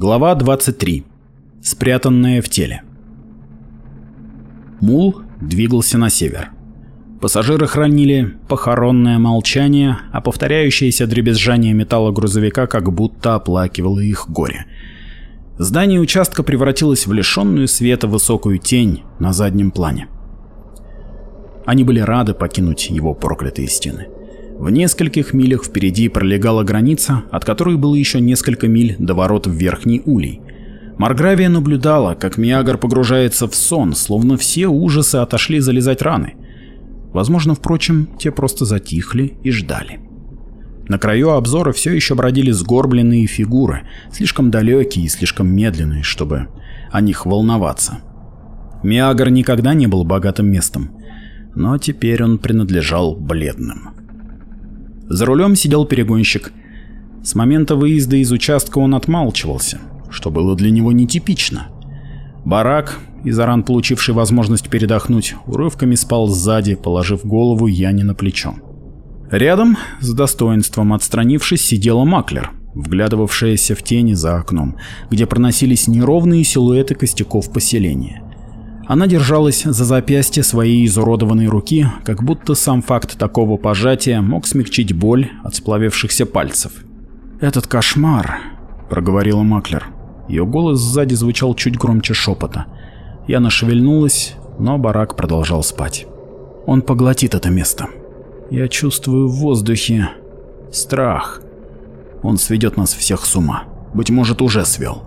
Глава 23. Спрятанное в теле. Мул двигался на север. Пассажиры хранили похоронное молчание, а повторяющееся дребезжание металла грузовика как будто оплакивало их горе. Здание участка превратилось в лишенную света высокую тень на заднем плане. Они были рады покинуть его проклятые стены. В нескольких милях впереди пролегала граница, от которой было еще несколько миль до ворот в Верхний Улей. Маргравия наблюдала, как Миагар погружается в сон, словно все ужасы отошли залезать раны. Возможно, впрочем, те просто затихли и ждали. На краю обзора все еще бродили сгорбленные фигуры, слишком далекие и слишком медленные, чтобы о них волноваться. Миагар никогда не был богатым местом, но теперь он принадлежал бледным. За рулем сидел перегонщик. С момента выезда из участка он отмалчивался, что было для него нетипично. Барак, изаран получивший возможность передохнуть, урывками спал сзади, положив голову Яне на плечо. Рядом, с достоинством отстранившись, сидела маклер, вглядывавшаяся в тени за окном, где проносились неровные силуэты костяков поселения. Она держалась за запястье своей изуродованной руки, как будто сам факт такого пожатия мог смягчить боль от сплавившихся пальцев. «Этот кошмар», — проговорила Маклер. Ее голос сзади звучал чуть громче шепота. Яна шевельнулась, но барак продолжал спать. «Он поглотит это место. Я чувствую в воздухе страх. Он сведет нас всех с ума. Быть может, уже свел.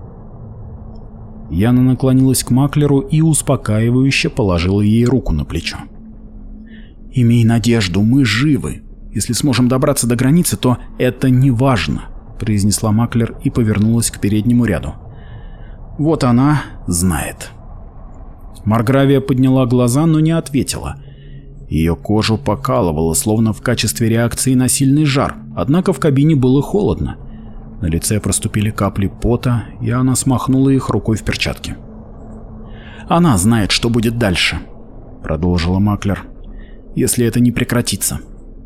Яна наклонилась к маклеру и успокаивающе положила ей руку на плечо. «Имей надежду, мы живы. Если сможем добраться до границы, то это не важно», — произнесла маклер и повернулась к переднему ряду. «Вот она знает». Маргравия подняла глаза, но не ответила. Ее кожу покалывало, словно в качестве реакции на сильный жар, однако в кабине было холодно. На лице проступили капли пота, и она смахнула их рукой в перчатке. «Она знает, что будет дальше», — продолжила Маклер. «Если это не прекратится,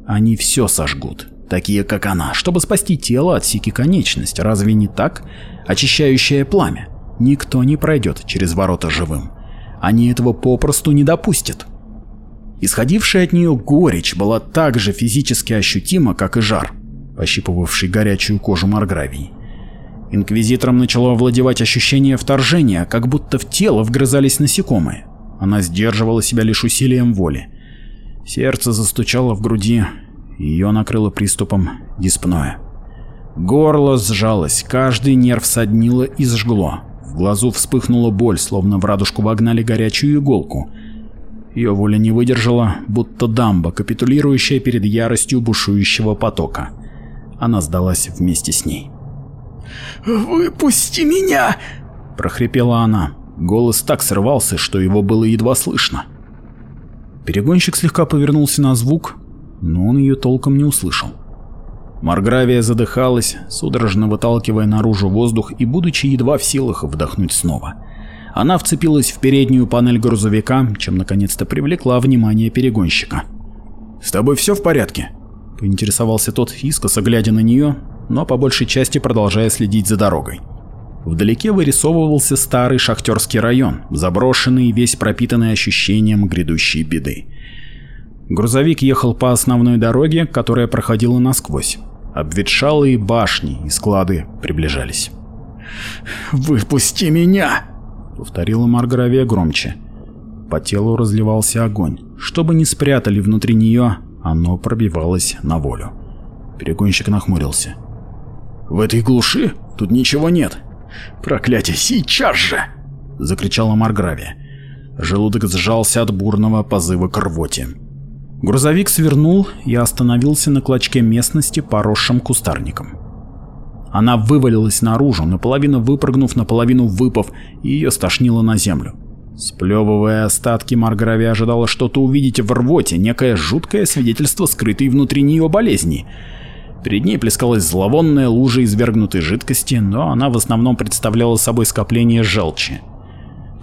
они все сожгут, такие как она, чтобы спасти тело от сики конечность, разве не так? Очищающее пламя. Никто не пройдет через ворота живым. Они этого попросту не допустят». Исходившая от нее горечь была так же физически ощутима, как и жар ощипывавший горячую кожу Маргравии. Инквизитором начало овладевать ощущение вторжения, как будто в тело вгрызались насекомые. Она сдерживала себя лишь усилием воли. Сердце застучало в груди, ее накрыло приступом диспноя. Горло сжалось, каждый нерв соднило и сжгло. В глазу вспыхнула боль, словно в радужку вогнали горячую иголку. Ее воля не выдержала, будто дамба, капитулирующая перед яростью бушующего потока. Она сдалась вместе с ней. «Выпусти меня!» – прохрипела она. Голос так срывался, что его было едва слышно. Перегонщик слегка повернулся на звук, но он ее толком не услышал. Маргравия задыхалась, судорожно выталкивая наружу воздух и будучи едва в силах вдохнуть снова. Она вцепилась в переднюю панель грузовика, чем наконец-то привлекла внимание перегонщика. «С тобой все в порядке?» — поинтересовался тот искоса, глядя на нее, но по большей части продолжая следить за дорогой. Вдалеке вырисовывался старый шахтерский район, заброшенный и весь пропитанный ощущением грядущей беды. Грузовик ехал по основной дороге, которая проходила насквозь. Обветшалые башни и склады приближались. «Выпусти меня!» — повторила Маргравия громче. По телу разливался огонь. чтобы не спрятали внутри нее, оно пробивалось на волю. Перегонщик нахмурился. «В этой глуши тут ничего нет!» «Проклятие, сейчас же!» — закричала Маргравия. Желудок сжался от бурного позыва к рвоте. Грузовик свернул и остановился на клочке местности, поросшем кустарником. Она вывалилась наружу, наполовину выпрыгнув, наполовину выпав, и ее стошнило на землю. Сплевывая остатки, Марграви ожидала что-то увидеть в рвоте, некое жуткое свидетельство скрытой внутри нее болезни. Перед ней плескалась зловонная лужа извергнутой жидкости, но она в основном представляла собой скопление желчи.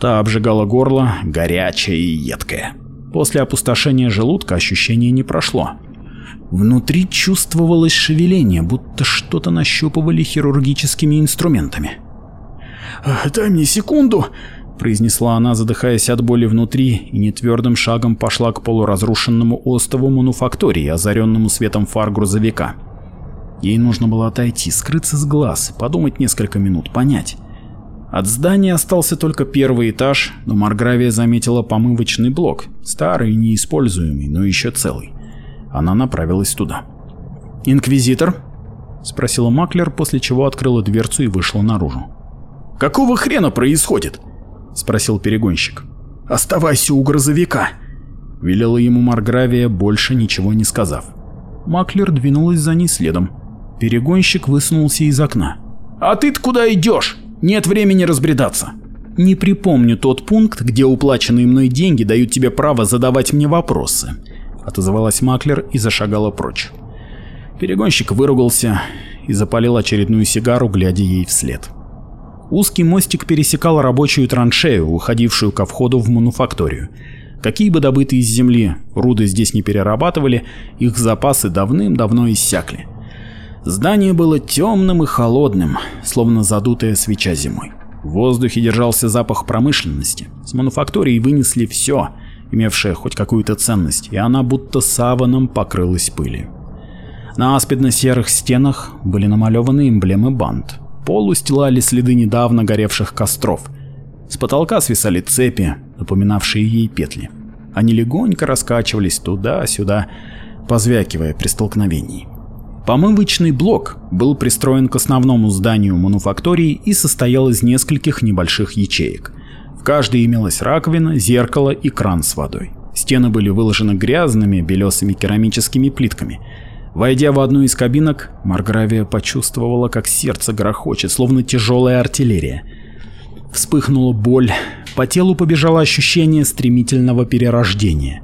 Та обжигала горло, горячая и едкая. После опустошения желудка ощущение не прошло. Внутри чувствовалось шевеление, будто что-то нащупывали хирургическими инструментами. «Дай мне секунду!» произнесла она, задыхаясь от боли внутри, и нетвердым шагом пошла к полуразрушенному остову мануфактории, озаренному светом фар грузовика. Ей нужно было отойти, скрыться с глаз, подумать несколько минут, понять. От здания остался только первый этаж, но Маргравия заметила помывочный блок, старый, неиспользуемый, но еще целый. Она направилась туда. «Инквизитор?» — спросила Маклер, после чего открыла дверцу и вышла наружу. «Какого хрена происходит?» — спросил перегонщик. «Оставайся у грозовика!» — велела ему Маргравия, больше ничего не сказав. Маклер двинулась за ней следом. Перегонщик высунулся из окна. «А ты-то куда идешь? Нет времени разбредаться!» «Не припомню тот пункт, где уплаченные мной деньги дают тебе право задавать мне вопросы», — отозвалась Маклер и зашагала прочь. Перегонщик выругался и запалил очередную сигару, глядя ей вслед. Узкий мостик пересекал рабочую траншею, уходившую ко входу в мануфакторию. Какие бы добытые из земли руды здесь не перерабатывали, их запасы давным-давно иссякли. Здание было темным и холодным, словно задутая свеча зимой. В воздухе держался запах промышленности. С мануфактории вынесли все, имевшее хоть какую-то ценность, и она будто саваном покрылась пылью. На аспидно-серых стенах были намалеваны эмблемы банд полу стилали следы недавно горевших костров. С потолка свисали цепи, напоминавшие ей петли. Они легонько раскачивались туда-сюда, позвякивая при столкновении. Помывочный блок был пристроен к основному зданию мануфактории и состоял из нескольких небольших ячеек. В каждой имелась раковина, зеркало и кран с водой. Стены были выложены грязными белесыми керамическими плитками – Войдя в одну из кабинок, Маргравия почувствовала, как сердце грохочет, словно тяжелая артиллерия. Вспыхнула боль, по телу побежало ощущение стремительного перерождения.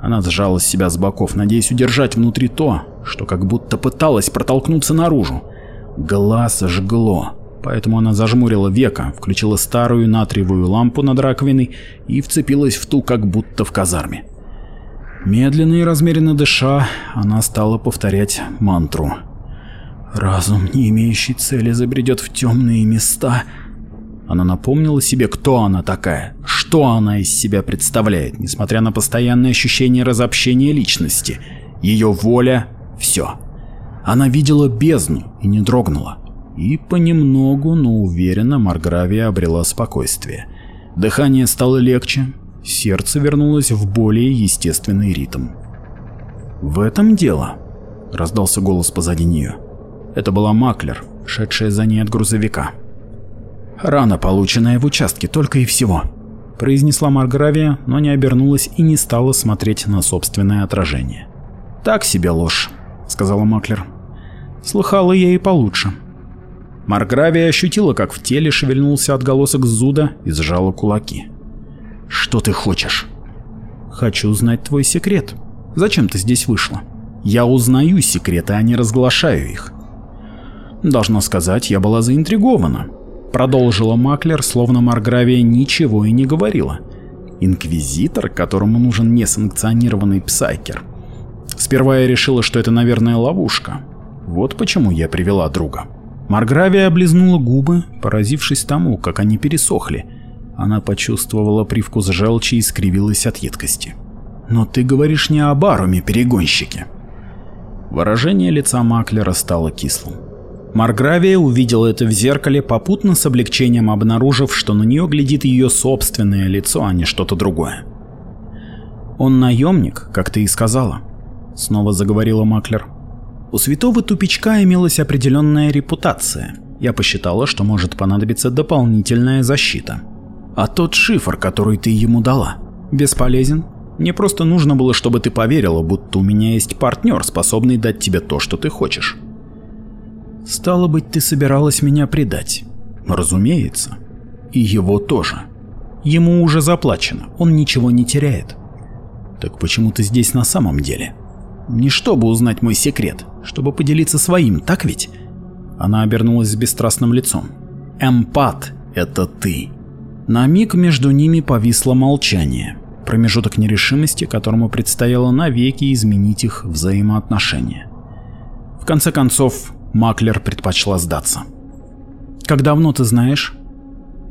Она сжала себя с боков, надеясь удержать внутри то, что как будто пыталась протолкнуться наружу. Глаз жгло, поэтому она зажмурила века, включила старую натриевую лампу над раковиной и вцепилась в ту, как будто в казарме. Медленно и размеренно дыша, она стала повторять мантру. «Разум, не имеющий цели, забредет в темные места». Она напомнила себе, кто она такая, что она из себя представляет, несмотря на постоянное ощущение разобщения личности. Ее воля — все. Она видела бездну и не дрогнула. И понемногу, но уверенно Маргравия обрела спокойствие. Дыхание стало легче, сердце вернулось в более естественный ритм. «В этом дело?» – раздался голос позади нее. Это была Маклер, шедшая за ней от грузовика. «Рана, полученная в участке, только и всего», – произнесла Маргравия, но не обернулась и не стала смотреть на собственное отражение. «Так себе ложь», – сказала Маклер. «Слыхала я и получше». Маргравия ощутила, как в теле шевельнулся отголосок зуда и сжала кулаки. Что ты хочешь? Хочу узнать твой секрет. Зачем ты здесь вышла? Я узнаю секреты, а не разглашаю их. Должна сказать, я была заинтригована. Продолжила Маклер, словно Маргравия ничего и не говорила. Инквизитор, которому нужен несанкционированный псайкер. Сперва я решила, что это, наверное, ловушка. Вот почему я привела друга. Маргравия облизнула губы, поразившись тому, как они пересохли, она почувствовала привкус желчи и скривилась от едкости. «Но ты говоришь не о баруме-перегонщике. Выражение лица Маклера стало кислым. Маргравия увидела это в зеркале, попутно с облегчением обнаружив, что на нее глядит ее собственное лицо, а не что-то другое. «Он наемник, как ты и сказала», — снова заговорила Маклер. «У святого тупичка имелась определенная репутация. Я посчитала, что может понадобиться дополнительная защита а тот шифр, который ты ему дала. Бесполезен. Мне просто нужно было, чтобы ты поверила, будто у меня есть партнер, способный дать тебе то, что ты хочешь. Стало быть, ты собиралась меня предать. Разумеется. И его тоже. Ему уже заплачено, он ничего не теряет. Так почему ты здесь на самом деле? Не чтобы узнать мой секрет, чтобы поделиться своим, так ведь? Она обернулась с бесстрастным лицом. Эмпат — это ты. На миг между ними повисло молчание, промежуток нерешимости, которому предстояло навеки изменить их взаимоотношения. В конце концов, Маклер предпочла сдаться. «Как давно ты знаешь?»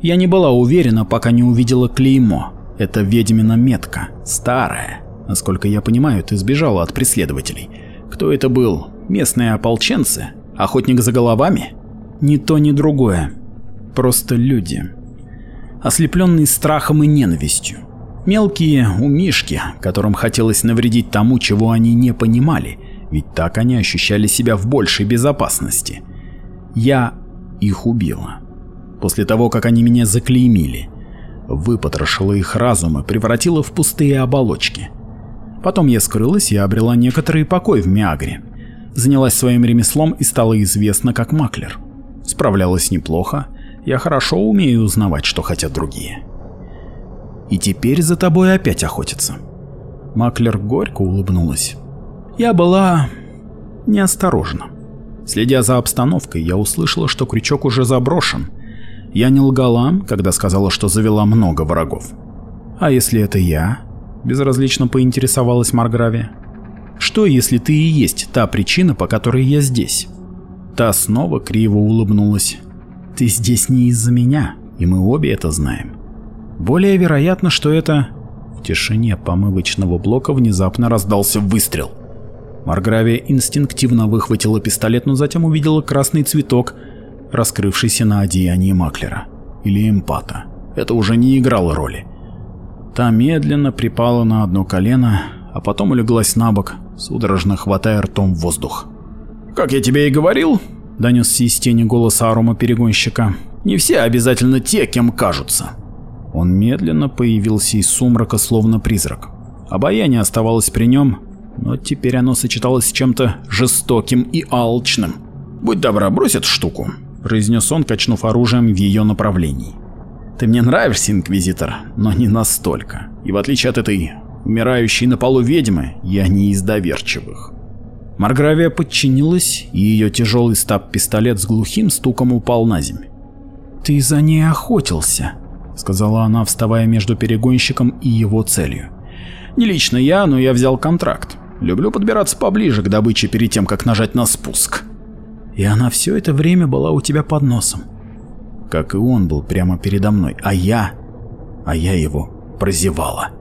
Я не была уверена, пока не увидела клеймо. Это ведьмина метка, старая. Насколько я понимаю, ты сбежала от преследователей. Кто это был? Местные ополченцы? Охотник за головами? Ни то, ни другое. Просто люди ослепленный страхом и ненавистью. Мелкие умишки, которым хотелось навредить тому, чего они не понимали, ведь так они ощущали себя в большей безопасности. Я их убила. После того, как они меня заклеймили, выпотрошила их разум и превратила в пустые оболочки. Потом я скрылась и обрела некоторый покой в Миагре. Занялась своим ремеслом и стала известна как маклер. Справлялась неплохо, я хорошо умею узнавать, что хотят другие. И теперь за тобой опять охотятся. Маклер горько улыбнулась. Я была неосторожна. Следя за обстановкой, я услышала, что крючок уже заброшен. Я не лгала, когда сказала, что завела много врагов. А если это я? Безразлично поинтересовалась марграви. Что, если ты и есть та причина, по которой я здесь? Та снова криво улыбнулась. Ты здесь не из-за меня, и мы обе это знаем. Более вероятно, что это... В тишине помывочного блока внезапно раздался выстрел. Маргравия инстинктивно выхватила пистолет, но затем увидела красный цветок, раскрывшийся на одеянии маклера. Или эмпата. Это уже не играло роли. Та медленно припала на одно колено, а потом улеглась на бок, судорожно хватая ртом воздух. «Как я тебе и говорил, — донесся из тени голос арома перегонщика. «Не все обязательно те, кем кажутся». Он медленно появился из сумрака, словно призрак. Обаяние оставалось при нем, но теперь оно сочеталось с чем-то жестоким и алчным. «Будь добра, брось эту штуку», — произнес он, качнув оружием в ее направлении. «Ты мне нравишься, Инквизитор, но не настолько. И в отличие от этой умирающей на полу ведьмы, я не из доверчивых». Маргравия подчинилась, и ее тяжелый стаб-пистолет с глухим стуком упал на землю. «Ты за ней охотился», — сказала она, вставая между перегонщиком и его целью. «Не лично я, но я взял контракт. Люблю подбираться поближе к добыче перед тем, как нажать на спуск». «И она все это время была у тебя под носом». «Как и он был прямо передо мной, а я... а я его прозевала».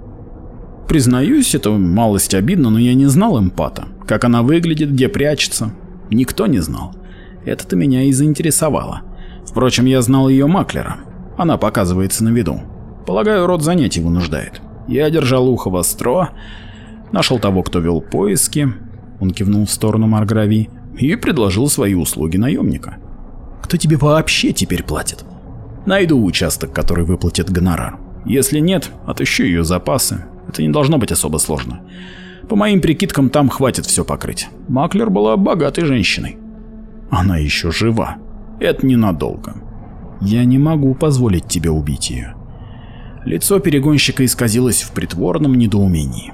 Признаюсь, это малость обидно, но я не знал эмпата. Как она выглядит, где прячется. Никто не знал. Это-то меня и заинтересовало. Впрочем, я знал ее маклера. Она показывается на виду. Полагаю, род занятий вынуждает. Я держал ухо востро, нашел того, кто вел поиски, он кивнул в сторону Марграви, и предложил свои услуги наемника. Кто тебе вообще теперь платит? Найду участок, который выплатит гонорар. Если нет, отыщу ее запасы, это не должно быть особо сложно. По моим прикидкам, там хватит все покрыть. Маклер была богатой женщиной. Она еще жива. Это ненадолго. Я не могу позволить тебе убить ее. Лицо перегонщика исказилось в притворном недоумении.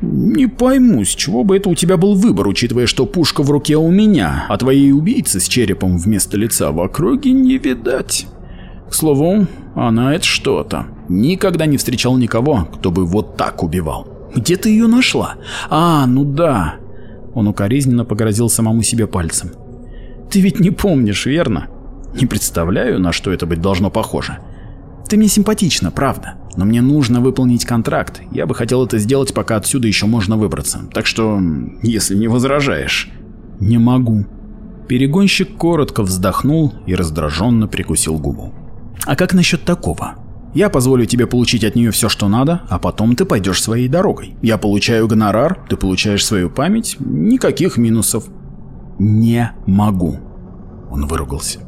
«Не пойму, с чего бы это у тебя был выбор, учитывая, что пушка в руке у меня, а твоей убийцы с черепом вместо лица в округе не видать. К слову, она это что-то. Никогда не встречал никого, кто бы вот так убивал. Где ты ее нашла? А, ну да. Он укоризненно погрозил самому себе пальцем. Ты ведь не помнишь, верно? Не представляю, на что это быть должно похоже. Ты мне симпатична, правда, но мне нужно выполнить контракт. Я бы хотел это сделать, пока отсюда еще можно выбраться. Так что, если не возражаешь. Не могу. Перегонщик коротко вздохнул и раздраженно прикусил губу. А как насчет такого? Я позволю тебе получить от нее все, что надо, а потом ты пойдешь своей дорогой. Я получаю гонорар, ты получаешь свою память, никаких минусов. Не могу. Он выругался.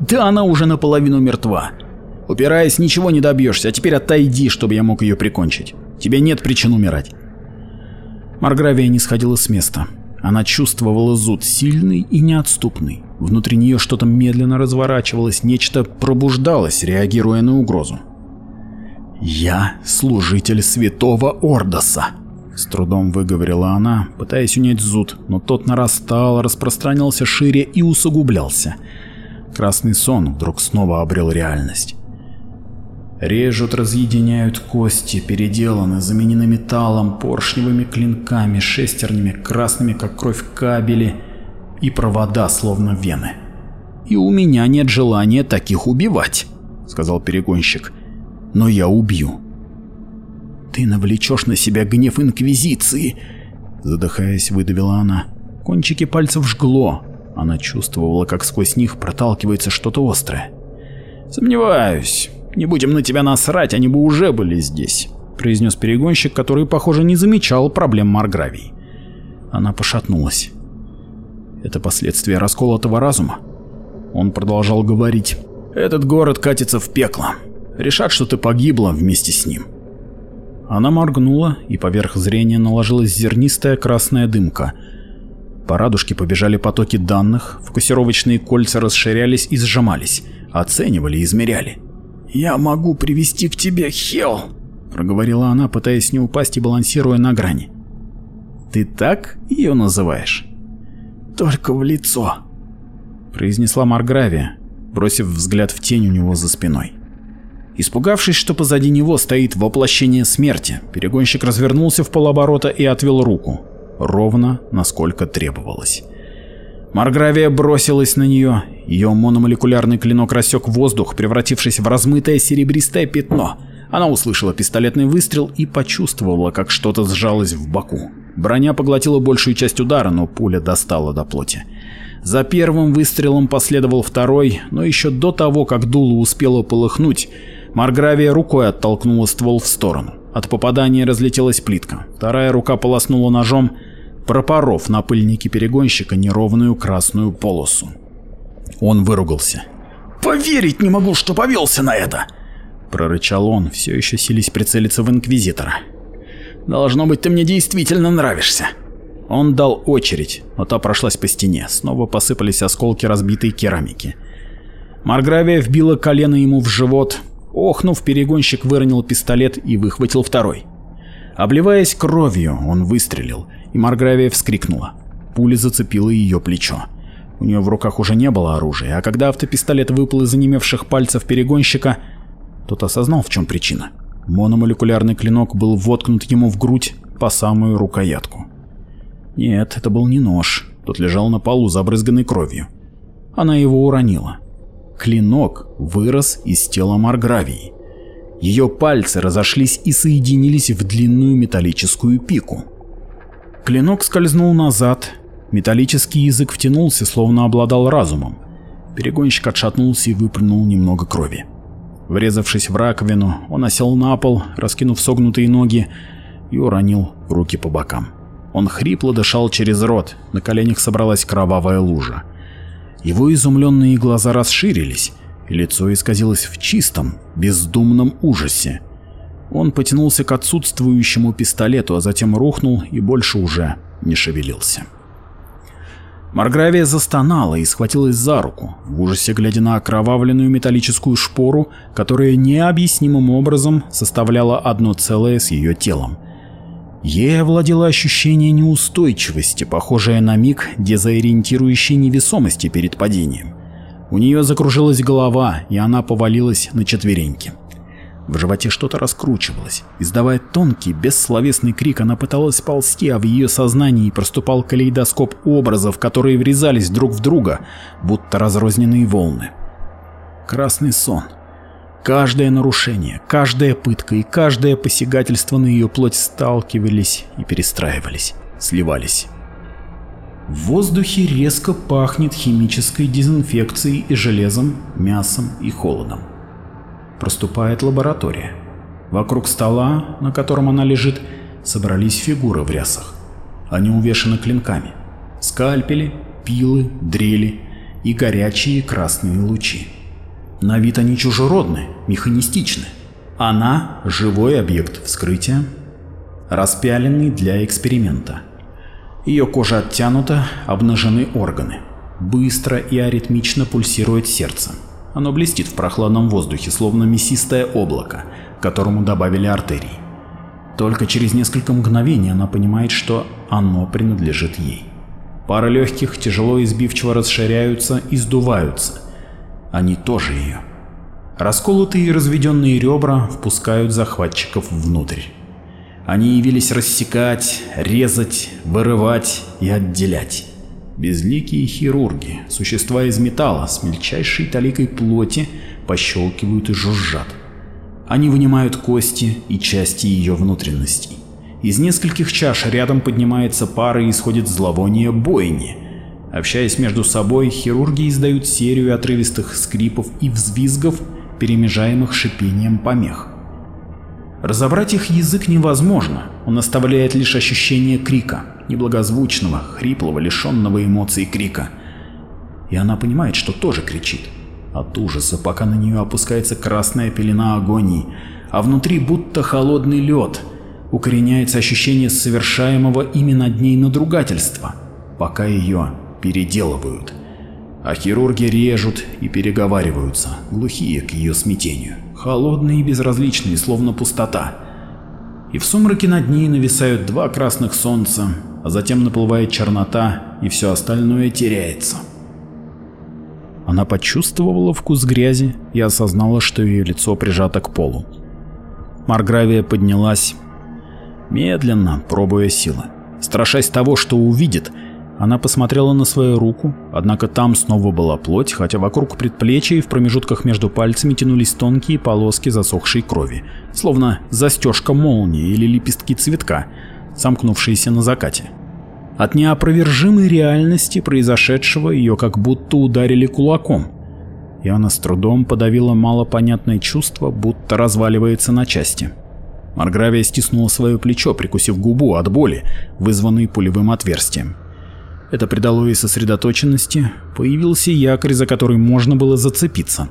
Да она уже наполовину мертва. Упираясь, ничего не добьешься, а теперь отойди, чтобы я мог ее прикончить. Тебе нет причин умирать. Маргравия не сходила с места. Она чувствовала зуд сильный и неотступный. Внутри нее что-то медленно разворачивалось, нечто пробуждалось, реагируя на угрозу. «Я служитель святого Ордоса!» С трудом выговорила она, пытаясь унять зуд, но тот нарастал, распространялся шире и усугублялся. Красный сон вдруг снова обрел реальность. Режут, разъединяют кости, переделаны, заменены металлом, поршневыми клинками, шестернями, красными, как кровь, кабели и провода, словно вены. «И у меня нет желания таких убивать», — сказал перегонщик но я убью. Ты навлечешь на себя гнев Инквизиции, задыхаясь, выдавила она. Кончики пальцев жгло. Она чувствовала, как сквозь них проталкивается что-то острое. Сомневаюсь. Не будем на тебя насрать, они бы уже были здесь, произнес перегонщик, который, похоже, не замечал проблем Маргравий. Она пошатнулась. Это последствия расколотого разума. Он продолжал говорить. Этот город катится в пекло решат, что ты погибла вместе с ним. Она моргнула, и поверх зрения наложилась зернистая красная дымка. По радужке побежали потоки данных, фокусировочные кольца расширялись и сжимались, оценивали и измеряли. «Я могу привести к тебе, Хел!» — проговорила она, пытаясь не упасть и балансируя на грани. «Ты так ее называешь?» «Только в лицо», — произнесла Маргравия, бросив взгляд в тень у него за спиной. Испугавшись, что позади него стоит воплощение смерти, перегонщик развернулся в полоборота и отвел руку, ровно насколько требовалось. Маргравия бросилась на нее, ее мономолекулярный клинок рассек воздух, превратившись в размытое серебристое пятно. Она услышала пистолетный выстрел и почувствовала, как что-то сжалось в боку. Броня поглотила большую часть удара, но пуля достала до плоти. За первым выстрелом последовал второй, но еще до того, как дуло успело полыхнуть, Маргравия рукой оттолкнула ствол в сторону. От попадания разлетелась плитка. Вторая рука полоснула ножом, пропоров на пыльнике перегонщика неровную красную полосу. Он выругался. «Поверить не могу, что повелся на это!» Прорычал он, все еще сились прицелиться в Инквизитора. «Должно быть, ты мне действительно нравишься!» Он дал очередь, но та прошлась по стене. Снова посыпались осколки разбитой керамики. Маргравия вбила колено ему в живот, Охнув, перегонщик выронил пистолет и выхватил второй. Обливаясь кровью, он выстрелил, и Маргравия вскрикнула. Пуля зацепила ее плечо. У нее в руках уже не было оружия, а когда автопистолет выпал из занемевших пальцев перегонщика, тот осознал, в чем причина. Мономолекулярный клинок был воткнут ему в грудь по самую рукоятку. Нет, это был не нож. Тот лежал на полу, забрызганный кровью. Она его уронила клинок вырос из тела Маргравии. Ее пальцы разошлись и соединились в длинную металлическую пику. Клинок скользнул назад, металлический язык втянулся, словно обладал разумом. Перегонщик отшатнулся и выплюнул немного крови. Врезавшись в раковину, он осел на пол, раскинув согнутые ноги, и уронил руки по бокам. Он хрипло дышал через рот, на коленях собралась кровавая лужа. Его изумленные глаза расширились, и лицо исказилось в чистом, бездумном ужасе. Он потянулся к отсутствующему пистолету, а затем рухнул и больше уже не шевелился. Маргравия застонала и схватилась за руку, в ужасе глядя на окровавленную металлическую шпору, которая необъяснимым образом составляла одно целое с ее телом. Ей овладело ощущение неустойчивости, похожее на миг дезориентирующей невесомости перед падением. У нее закружилась голова, и она повалилась на четвереньки. В животе что-то раскручивалось. Издавая тонкий, бессловесный крик, она пыталась ползти, а в ее сознании проступал калейдоскоп образов, которые врезались друг в друга, будто разрозненные волны. Красный сон. Каждое нарушение, каждая пытка и каждое посягательство на ее плоть сталкивались и перестраивались, сливались. В воздухе резко пахнет химической дезинфекцией и железом, мясом и холодом. Проступает лаборатория. Вокруг стола, на котором она лежит, собрались фигуры в рясах. Они увешаны клинками. Скальпели, пилы, дрели и горячие красные лучи. На вид они чужеродны, механистичны. Она – живой объект вскрытия, распяленный для эксперимента. Ее кожа оттянута, обнажены органы. Быстро и аритмично пульсирует сердце. Оно блестит в прохладном воздухе, словно мясистое облако, которому добавили артерии. Только через несколько мгновений она понимает, что оно принадлежит ей. Пара легких тяжело и избивчиво расширяются и сдуваются – они тоже ее. Расколотые и разведенные ребра впускают захватчиков внутрь. Они явились рассекать, резать, вырывать и отделять. Безликие хирурги, существа из металла с мельчайшей таликой плоти, пощелкивают и жужжат. Они вынимают кости и части ее внутренностей. Из нескольких чаш рядом поднимается пара и исходит зловоние бойни, Общаясь между собой, хирурги издают серию отрывистых скрипов и взвизгов, перемежаемых шипением помех. Разобрать их язык невозможно, он оставляет лишь ощущение крика, неблагозвучного, хриплого, лишенного эмоций крика. И она понимает, что тоже кричит. От ужаса, пока на нее опускается красная пелена агонии, а внутри будто холодный лед, укореняется ощущение совершаемого именно над ней надругательства, пока ее переделывают. А хирурги режут и переговариваются, глухие к ее смятению, холодные и безразличные, словно пустота. И в сумраке над ней нависают два красных солнца, а затем наплывает чернота, и все остальное теряется. Она почувствовала вкус грязи и осознала, что ее лицо прижато к полу. Маргравия поднялась, медленно, пробуя силы, страшась того, что увидит, она посмотрела на свою руку, однако там снова была плоть, хотя вокруг предплечья и в промежутках между пальцами тянулись тонкие полоски засохшей крови, словно застежка молнии или лепестки цветка, сомкнувшиеся на закате. От неопровержимой реальности произошедшего ее как будто ударили кулаком, и она с трудом подавила малопонятное чувство, будто разваливается на части. Маргравия стиснула свое плечо, прикусив губу от боли, вызванной пулевым отверстием. Это придало ей сосредоточенности, появился якорь, за который можно было зацепиться.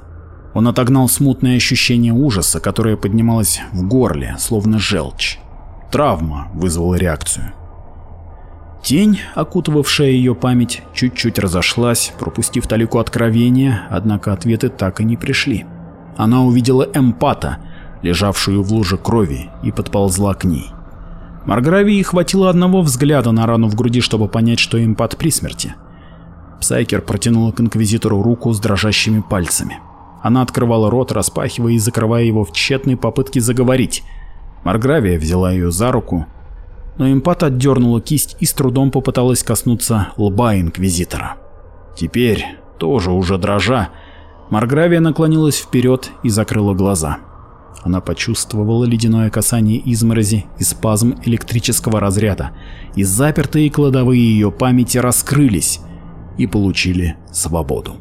Он отогнал смутное ощущение ужаса, которое поднималось в горле, словно желчь. Травма вызвала реакцию. Тень, окутывавшая ее память, чуть-чуть разошлась, пропустив далеко откровения, однако ответы так и не пришли. Она увидела эмпата, лежавшую в луже крови, и подползла к ней. Маргравии хватило одного взгляда на рану в груди, чтобы понять, что эмпат при смерти. Псайкер протянула к Инквизитору руку с дрожащими пальцами. Она открывала рот, распахивая и закрывая его в тщетной попытке заговорить. Маргравия взяла ее за руку, но эмпат отдернула кисть и с трудом попыталась коснуться лба Инквизитора. Теперь, тоже уже дрожа, Маргравия наклонилась вперед и закрыла глаза. Она почувствовала ледяное касание изморози и спазм электрического разряда, и запертые кладовые ее памяти раскрылись и получили свободу.